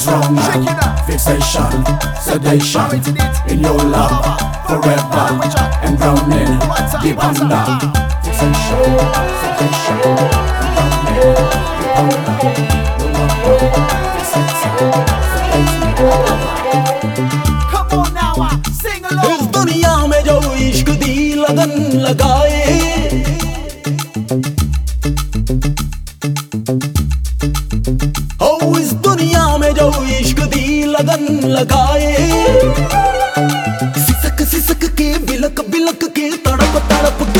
is wrong now. Fixation, sedation in your love forever and drowning deep under. Fixation, sedation, drowning deep under. Come on now, sing along. रंग लगाए। सिसक सिसक के बिलक बिलक के तड़प तड़प के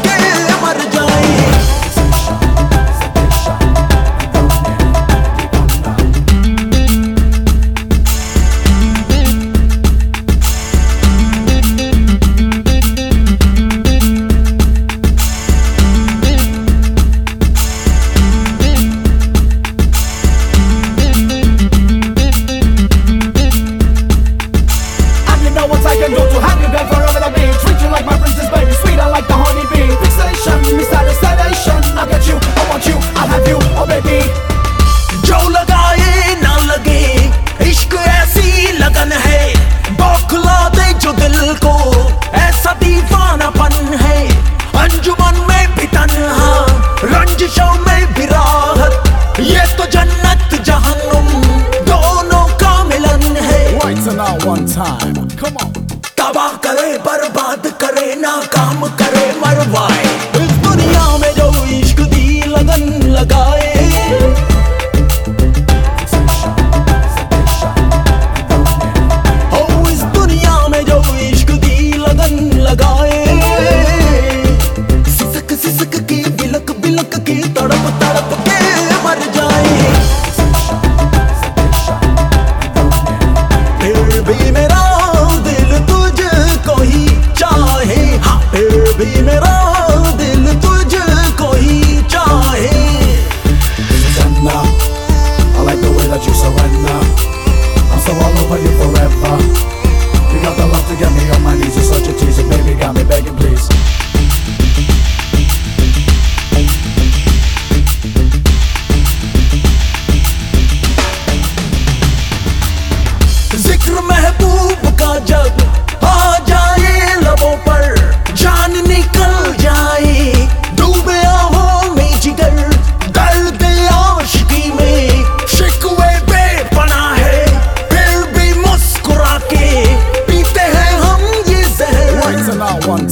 कम ऑन तबाह करे बर्बाद करे ना काम करे।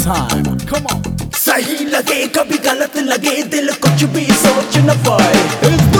time. Come on. सही लगे कभी गलत लगे दिल कुछ भी सोच न पाए